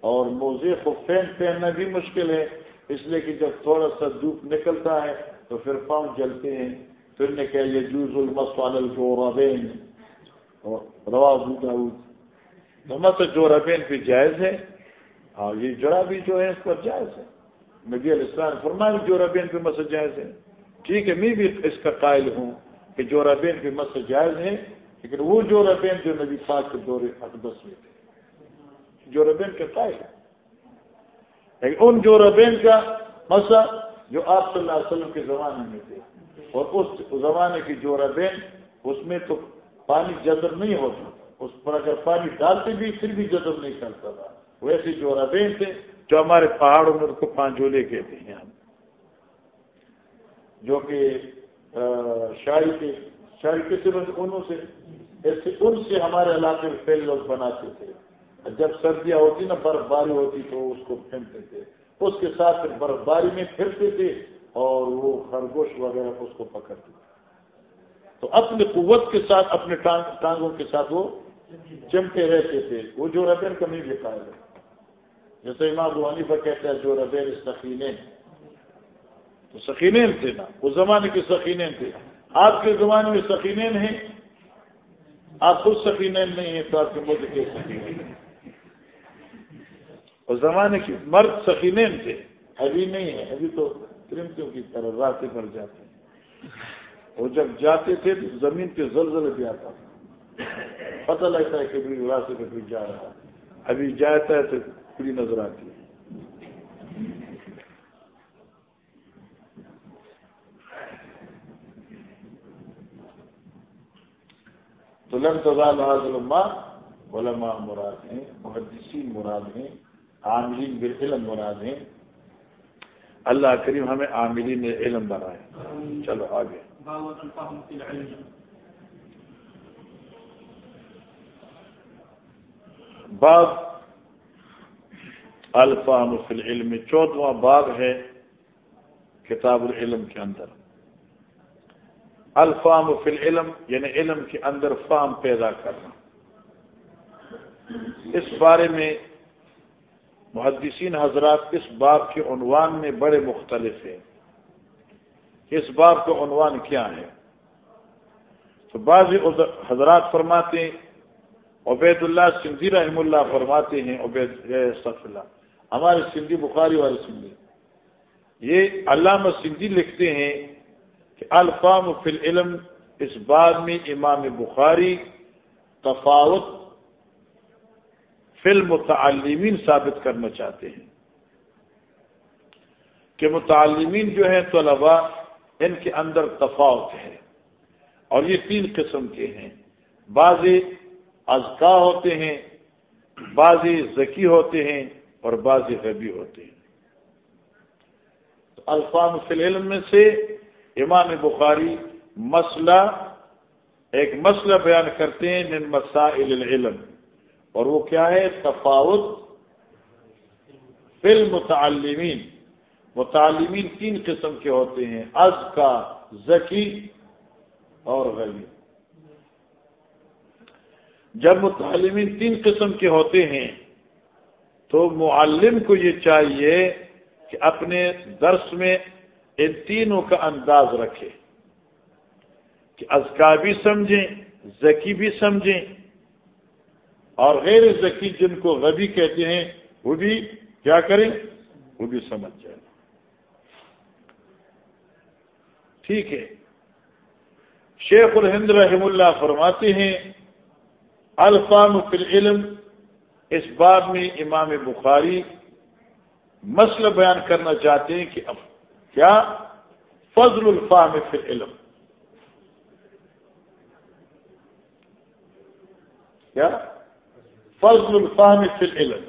اور موزے کو فین پہننا بھی مشکل ہے، اس لیے کہ جب تھوڑا سا دھوپ نکلتا ہے تو پھر پاؤں جلتے ہیں۔ پھر نے کہا، یہ جوز المسوال جو ربین روا تو مت جو ربین بھی جائز ہے۔ ہاں یہ جڑا بھی جو ہے، اس پر جائز ہے۔ نبی علیہ السلام فرمائے جو ربین پہ مس جائز ہے۔ ٹھیک ہے، میں بھی اس کا قائل ہوں کہ جو ربین پہ مس جائز ہے، لیکن وہ جو ربین جو نبی پاک کے دور اقدس میں تھے۔ جو ربین کے قائل ہے لیکن ان جو ربین کا مسا جو آپ صلی اللہ علیہ وسلم کے زمانے میں تھے۔ اور اس زمانے کی جو ربین، اس میں تو پانی جذب نہیں ہوتا۔ اس پر اگر پانی ڈالتے بھی، پھر بھی جذب نہیں کرتا تھا۔ ویسے جو ربین تھے، جو ہمارے پہاڑوں میں کو پانچولے کہتے ہیں ہم۔ جو کہ شاعری کے شاعری کے صرف انہوں سے ایسے ان سے ہمارے علاقے میں پہلے لوگ بناتے تھے۔ جب سردیاں ہوتی نا برف باری ہوتی تو اس کو پھینکتے تھے۔ اس کے ساتھ برف باری میں پھرتے تھے اور وہ خرگوش وغیرہ اس کو پکڑتے تھے۔ تو اپنی قوت کے ساتھ، اپنے ٹانگوں کے ساتھ وہ چمٹے رہتے تھے۔ وہ جو ربیر کمی بھی قائل ہے جیسے امام روحانی پر کہتے ہیں جو ربیر سخینے تو سخینین تھے نا۔ اس زمانے کے سخینین تھے۔ آپ کے زمانے میں سخینین ہیں؟ آپ خود سخینین نہیں ہیں تو آپ کے ملک کے سخینین اور زمانے کے مرد سکینین تھے، ابھی نہیں ہے، ابھی تو کرمتوں کی طرح راتیں پر جاتے ہیں۔ وہ جب جاتے تھے تو زمین پہ زلزل بھی آتا تھا۔ پتہ لگتا ہے کہ بھی راستے پہ جا رہا ابھی جاتا ہے تو کڑی نظر آتی ہے۔ تو لم تزال حاضر علماء مراد ہیں، محدثین مراد ہیں۔ عاملین بالعلم مراد ہیں اللہ کریم ہمیں عاملین علم بنائے۔ چلو آگے۔ باب الفام فی العلم۔ چودواں باب ہے کتاب العلم کے اندر۔ الفام فی العلم یعنی علم کے اندر فام پیدا کرنا۔ اس بارے میں محدثین حضرات اس باب کے عنوان میں بڑے مختلف ہیں۔ اس باب کا عنوان کیا ہے؟ تو بعض حضرات فرماتے ہیں عبید اللہ سندھی رحم اللہ فرماتے ہیں، عبید اللہ ہمارے سندھی بخاری والے سندھی، یہ علامہ سندھی لکھتے ہیں کہ الفام فی العلم، اس باب میں امام بخاری تفاوت فل متعلمین ثابت کرنا چاہتے ہیں کہ متعلمین جو ہیں طلباء، ان کے اندر تفاوت ہے اور یہ تین قسم کے ہیں۔ بعض ازکا ہوتے ہیں بعض ذکی ہوتے ہیں اور بعض غبی ہوتے ہیں۔ الفام العلم میں سے امام بخاری مسئلہ، ایک مسئلہ بیان کرتے ہیں من مسائل العلم۔ اور وہ کیا ہے؟ تفاوت فل متعلمین متعلمین تین قسم کے ہوتے ہیں از کا ذکی اور غلی جب متعلمین تین قسم کے ہوتے ہیں، تو معلم کو یہ چاہیے کہ اپنے درس میں ان تینوں کا انداز رکھے۔ کہ ازکا بھی سمجھیں ذکی بھی سمجھیں اور غیر ذکی جن کو غبی کہتے ہیں، وہ بھی کیا کریں؟ وہ بھی سمجھ جائیں۔ ٹھیک ہے۔ شیخ الہند رحم اللہ فرماتے ہیں الفام فی العلم، اس بات میں امام بخاری مسئلہ بیان کرنا چاہتے ہیں کہ اب کیا؟ فضل الفام فی العلم۔ کیا؟ فضل الفام فی العلم۔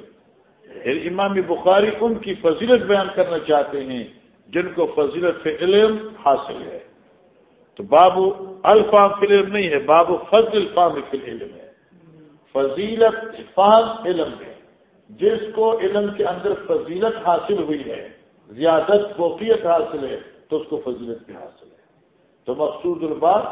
یعنی امام بخاری ان کی فضیلت بیان کرنا چاہتے ہیں، جن کو فضیلت فی علم حاصل ہے۔ تو بابو الفام فی العلم نہیں ہے بابو فضل الفام فی العلم ہے۔ فضیلت فام علم ہے۔ جس کو علم کے اندر فضیلت حاصل ہوئی ہے، زیادت فوقیت حاصل ہے، تو اس کو فضیلت بھی حاصل ہے۔ تو مقصود البات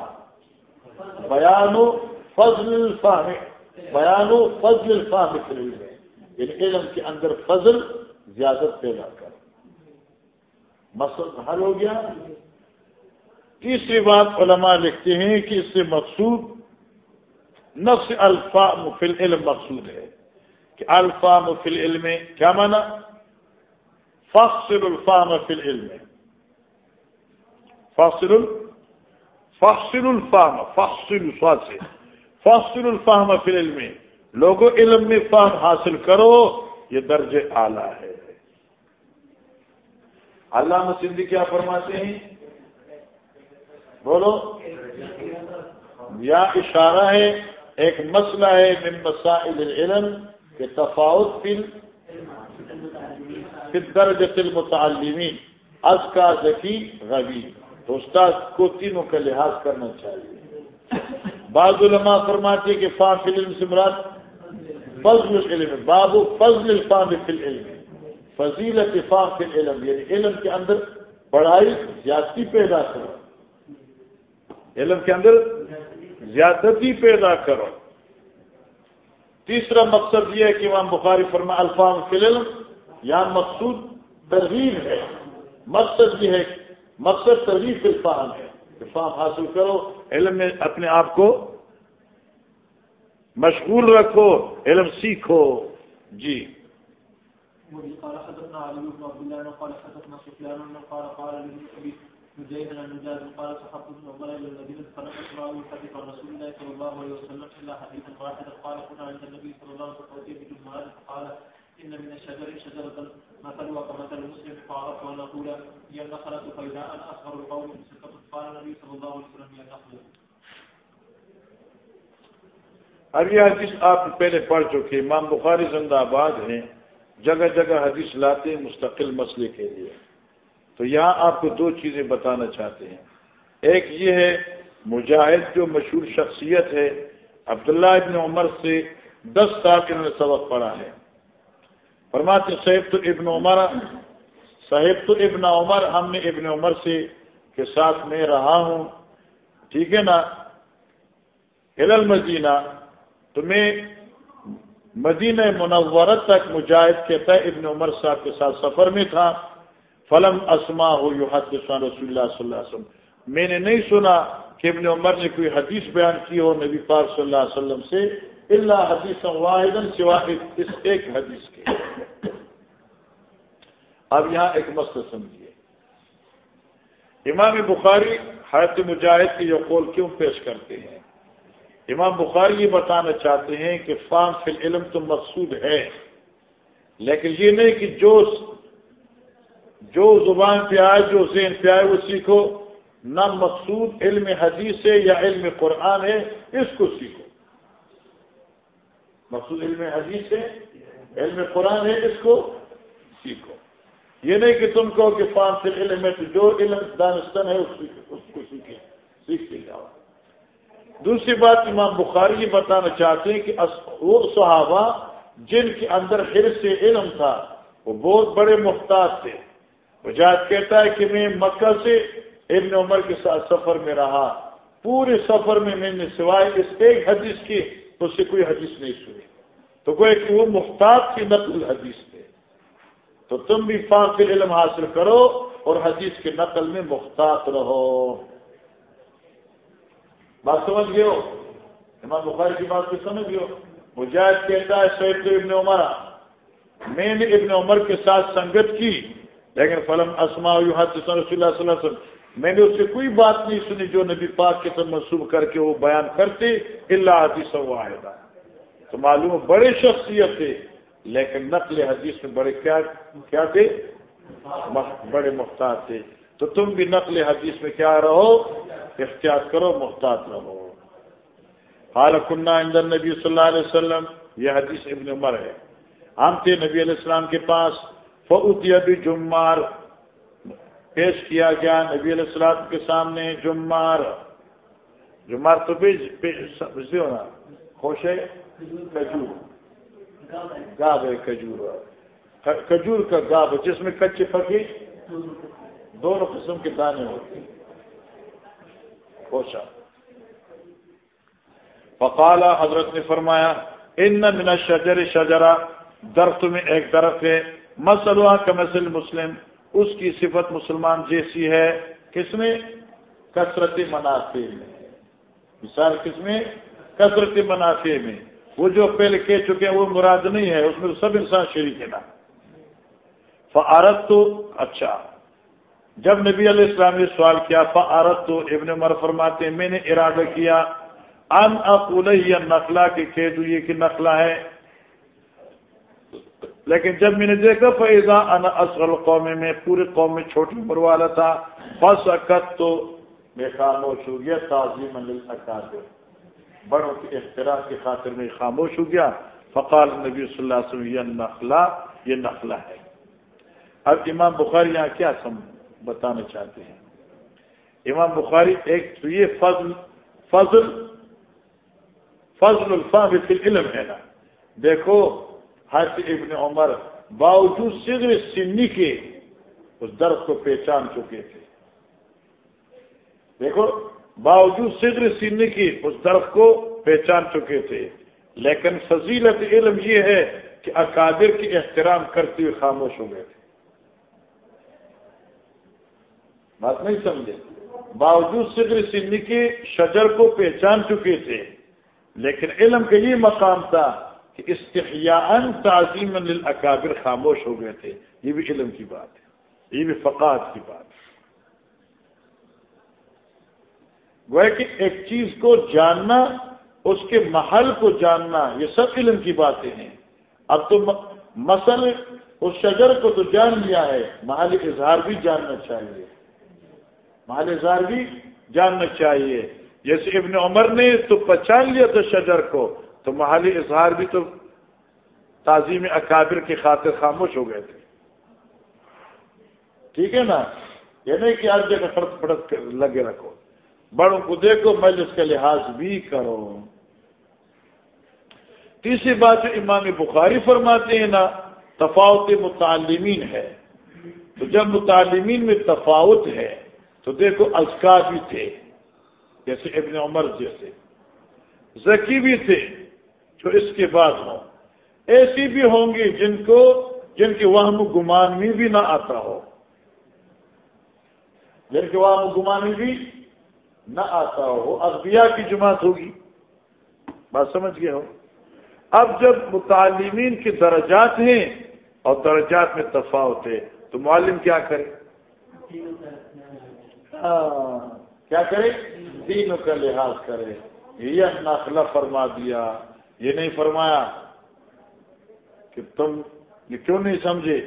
بیان و فضل الفام بیان و فضل الفام علم ہے۔ یعنی علم کے اندر فضل زیادت پیدا کر مسئلہ حل ہو گیا۔ تیسری بات علماء لکھتے ہیں کہ اس سے مقصود نفس الفام فی العلم مقصود ہے۔ کہ الفام فی العلم کیا مانا فخر الفام فی العلم۔ فخر فخر الفام فخر الفاظ سے۔ فخر الفام فی العلم. لوگوں علم میں فہم حاصل کرو، یہ درج اعلی ہے۔ علامہ سندھی کیا فرماتے ہیں؟ بولو۔ یا اشارہ ہے، ایک مسئلہ ہے، من مسائل العلم، کہ تفاوت فل درج المتعلمین از کا ذکی غبی تو استاد کو تینوں کا لحاظ کرنا چاہیے۔ بعض علماء فرماتے کہ فا فلم سے مراد فضل العلم بابو فضل الفام فی العلم۔ فضیلت فام فی العلم یعنی علم کے اندر پڑھائی زیادتی پیدا کرو۔ علم کے اندر زیادتی پیدا کرو۔ تیسرا مقصد یہ ہے کہ امام بخاری فرما الفام فی العلم، یہاں مقصود ترغیب ہے۔ مقصد یہ ہے، مقصد ترغیب الفام ہے۔ فام حاصل کرو، علم میں اپنے آپ کو مشغول رکھو، علم سیکھو۔ جی۔ قال حدثنا علي بن عبد الله، قال حدثنا سفيان، قال قال لي مجاهد عن مجاهد قال صحبت ابن عمر الى النبي فلم اسمع يحدث عن رسول الله صلى الله عليه وسلم الا حديثا واحدا، قال كنا عند النبي صلى الله عليه وسلم بجمعان فقال ان من الشجر شجره مثلها كمثل المسلم فعرفت ان اقول هي النخله فاذا انا اصغر القوم مسكت قال النبي صلى الله عليه وسلم هي النخله اب یہ حدیث آپ پہلے پڑھ چکے، امام بخاری زندہ آباد ہیں، جگہ جگہ حدیث لاتے ہیں، مستقل مسئلے کے لیے۔ تو یہاں آپ کو دو چیزیں بتانا چاہتے ہیں۔ ایک یہ ہے، مجاہد جو مشہور شخصیت ہے، عبداللہ ابن عمر سے دس سال کے انہوں نے سبق پڑھا ہے۔ فرماتے صاحب تو ابن عمر صاحب تو ابن عمر، ہم نے ابن عمر سے کے ساتھ میں رہا ہوں، ٹھیک ہے نا؟ ہلل مدینہ تو میں مدینہ منورت تک مجاہد کہتا ہے ابن عمر صاحب کے ساتھ سفر میں تھا، فلم اسما ہو یو حد رسول اللہ صلی اللہ علیہ وسلم۔ میں نے نہیں سنا کہ ابن عمر نے کوئی حدیث بیان کی ہو نبی پاک صلی اللہ علیہ وسلم سے۔ اللہ حدیث واحد سوا اس ایک حدیث کے۔ اب یہاں ایک مسئلہ سمجھیے۔ امام بخاری حیرت مجاہد کی یہ قول کیوں پیش کرتے ہیں؟ امام بخاری یہ بتانا چاہتے ہیں کہ فام فی العلم تو مقصود ہے۔ لیکن یہ نہیں کہ جو جو زبان پہ آئے، جو ذہن پہ آئے، وہ سیکھو۔ نہ مقصود علم حدیث ہے یا علم قرآن ہے، اس کو سیکھو۔ مقصود علم حدیث ہے، علم قرآن ہے، اس کو سیکھو۔ یہ نہیں کہ تم کہو کہ فام فی علم ہے تو جو علم دانستان ہے، اس کو سیکھے سیکھ کے جاؤ۔ دوسری بات امام بخاری یہ بتانا چاہتے ہیں کہ وہ صحابہ جن کے اندر حر سے علم تھا، وہ بہت بڑے محتاط تھے۔ وجاد کہتا ہے کہ میں مکہ سے ابن عمر کے ساتھ سفر میں رہا۔ پورے سفر میں میں نے سوائے اس ایک حدیث کی اس سے کوئی حدیث نہیں سنی۔ تو کوئی کہ وہ محتاط کی نقل حدیث تھے تو تم بھی فاصل علم حاصل کرو اور حدیث کے نقل میں محتاط رہو۔ بات سمجھ گئے ہو؟ امام بخاری کی بات کو سمجھ گئے ہو؟ مجاہد کہتا ہے سید ابن عمر۔ میں نے ابن عمر کے ساتھ سنگت کی، لیکن فلم اسما رسول اللہ صلی اللہ علیہ وسلم۔ میں نے اس سے کوئی بات نہیں سنی جو نبی پاک کے سب منسوخ کر کے وہ بیان کرتے اللہ حدیث واحدہ تو معلوم بڑے شخصیت تھے، لیکن نقل حدیث میں بڑے کیا کیا تھے؟ بڑے محتاط تھے۔ تو تم بھی نقل حدیث میں کیا رہو؟ احتیاط کرو، محتاط رہو۔ حال کنہ اندر نبی صلی اللہ علیہ وسلم، یہ حدیث ابن عمر ہے۔ ہم تھے نبی علیہ السلام کے پاس فوتی ابھی جمار پیش کیا گیا نبی علیہ السلام کے سامنے جمار۔ جمار تو بجلی ہونا۔ خوش ہے؟ کھجور گاب ہے کھجور کھجور کا گاب جس میں کچے پکی دونوں قسم کے دانے ہوتے ہیں۔ فقالا حضرت نے فرمایا، ان من شجر شجرا درخت میں ایک درخت ہے۔ مسلوا کا مسل مسلم۔ اس کی صفت مسلمان جیسی ہے کس میں؟ کثرت منافع میں۔ مثال کس میں؟ کثرت منافع میں۔ وہ جو پہلے کہہ چکے ہیں وہ مراد نہیں ہے، اس میں سب انسان شریک ہے نا۔ فعارت تو اچھا۔ جب نبی علیہ السلام نے سوال کیا فعارت تو ابن مر فرماتے ہیں، میں نے ارادہ کیا، ان اقول نقلا کے قید ہوئی کہ نقلا ہے۔ لیکن جب میں نے دیکھا فیضا ان اصغر قوم میں پورے قوم میں چھوٹی عمر والا تھا بس اکت تو میں خاموش ہو گیا، تعظیم بڑوں کے اختراع کی خاطر میں خاموش ہو گیا۔ فقال نبی صلی اللہ علیہ وسلم، یہ نخلا یہ نخلا ہے۔ اب امام بخاری یہاں کیا سمجھ بتانا چاہتے ہیں؟ امام بخاری ایک تو یہ فضل فضل فضل الفاظ فی العلم ہے نا۔ دیکھو حضرت ابن عمر باوجود صدر سنی کے اس درد کو پہچان چکے تھے۔ دیکھو، باوجود صدر سنی کی اس درد کو پہچان چکے تھے۔ لیکن فضیلت علم یہ ہے کہ اکادر کی احترام کرتے ہوئے خاموش ہو گئے تھے۔ بات نہیں سمجھے۔ باوجود صدر سنی کے شجر کو پہچان چکے تھے، لیکن علم کا یہ مقام تھا کہ استحیان تعظیم اکابر خاموش ہو گئے تھے۔ یہ بھی علم کی بات ہے۔ یہ بھی فقات کی بات ہے۔ وہ کہ ایک چیز کو جاننا، اس کے محل کو جاننا، یہ سب علم کی باتیں ہیں۔ اب تو مسل اس شجر کو تو جان لیا ہے۔ محل اظہار بھی جاننا چاہیے۔ محل اظہار بھی جاننا چاہیے۔ جیسے ابن عمر نے تو پہچان لیا تھا شجر کو۔ تو محلی اظہار بھی تو تعظیم اکابر کی خاطر خاموش ہو گئے تھے۔ ٹھیک ہے نا؟ یہ نہیں کہ آج جگہ فرد فرد لگے رکھو۔ بڑوں کو دیکھو، مجلس کا لحاظ بھی کرو۔ تیسری بات جو امام بخاری فرماتے ہیں نا، تفاوت متعلمین ہے۔ تو جب متعلمین میں تفاوت ہے، تو دیکھو ازکار بھی تھے، جیسے ابن عمر جیسے۔ ذکی بھی تھے۔ جو اس کے بعد ہوں۔ ایسی بھی ہوں گی جن کو، جن کے وہم گمان میں بھی نہ آتا ہو۔ جن کے وہم گمان میں بھی نہ آتا ہو۔ ازبیا کی جماعت ہوگی۔ بات سمجھ گئے ہو؟ اب جب متعلمین کے درجات ہیں اور درجات میں تفاوت ہے، تو معلم کیا کرے؟ ہاں، کیا کرے؟ دینوں کا لحاظ کرے۔ یہ ناخلا فرما دیا۔ یہ نہیں فرمایا کہ تم یہ کیوں نہیں سمجھے؟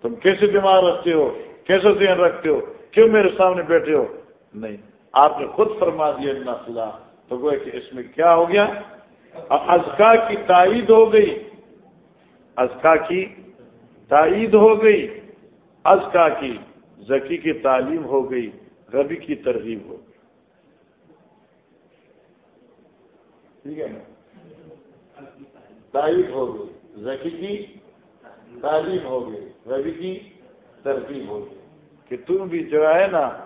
تم کیسے دماغ رکھتے ہو؟ کیسے ذہن رکھتے ہو؟ کیوں میرے سامنے بیٹھے ہو؟ نہیں۔ آپ نے خود فرما دیا ناخلا تو وہ کہ اس میں کیا ہو گیا؟ ازکا کی تائید ہو گئی۔ ازکا کی تائید ہو گئی۔ ازکا کی ذکی کی تعلیم ہو گئی۔ ربی کی ترغیب ہو گئی۔ ٹھیک ہے نا؟ تائید ہو گئی۔ ذکی کی تعلیم ہو گئی ربی کی ترغیب ہو گئی۔ کہ تم بھی جو ہے نا،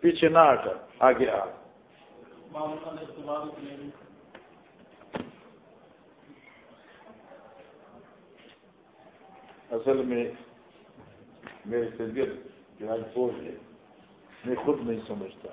پیچھے نہ ہٹ، آگے آ۔ اصل میں میری طبیعت جو ہے پوچھ ہے۔ میں خود نہیں سمجھتا۔